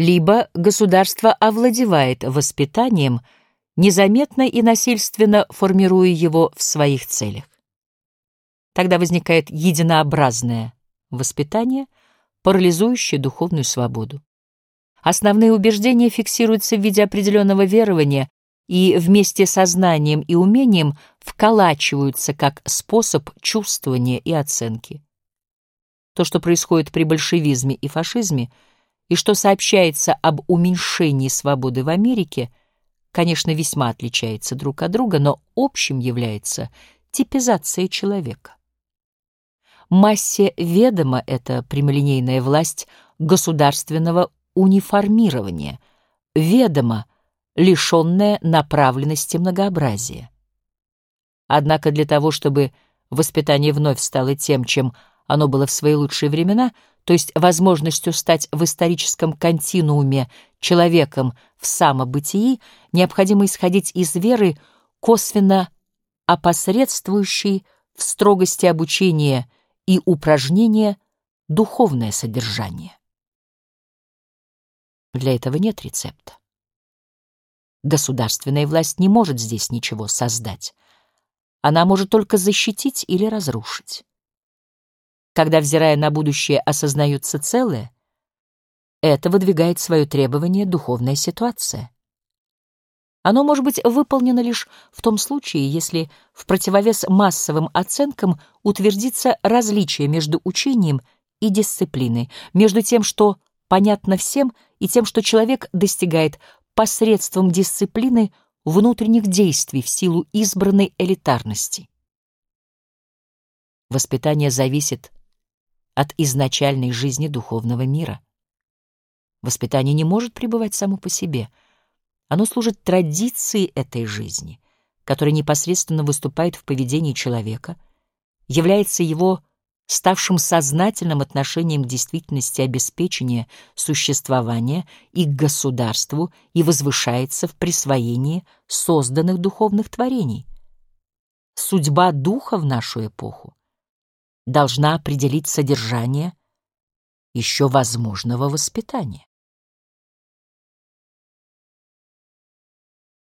либо государство овладевает воспитанием, незаметно и насильственно формируя его в своих целях. Тогда возникает единообразное воспитание, парализующее духовную свободу. Основные убеждения фиксируются в виде определенного верования и вместе со знанием и умением вколачиваются как способ чувствования и оценки. То, что происходит при большевизме и фашизме, и что сообщается об уменьшении свободы в Америке, конечно, весьма отличается друг от друга, но общим является типизация человека. Массе ведома эта прямолинейная власть государственного униформирования, ведома, лишенная направленности многообразия. Однако для того, чтобы воспитание вновь стало тем, чем оно было в свои лучшие времена, то есть возможностью стать в историческом континууме человеком в самобытии, необходимо исходить из веры, косвенно опосредствующей в строгости обучения и упражнения духовное содержание. Для этого нет рецепта. Государственная власть не может здесь ничего создать. Она может только защитить или разрушить. Когда, взирая на будущее, осознается целое, это выдвигает свое требование духовная ситуация. Оно может быть выполнено лишь в том случае, если в противовес массовым оценкам утвердится различие между учением и дисциплиной, между тем, что понятно всем, и тем, что человек достигает посредством дисциплины внутренних действий в силу избранной элитарности. Воспитание зависит от изначальной жизни духовного мира. Воспитание не может пребывать само по себе. Оно служит традиции этой жизни, которая непосредственно выступает в поведении человека, является его ставшим сознательным отношением к действительности обеспечения существования и к государству и возвышается в присвоении созданных духовных творений. Судьба духа в нашу эпоху должна определить содержание еще возможного воспитания.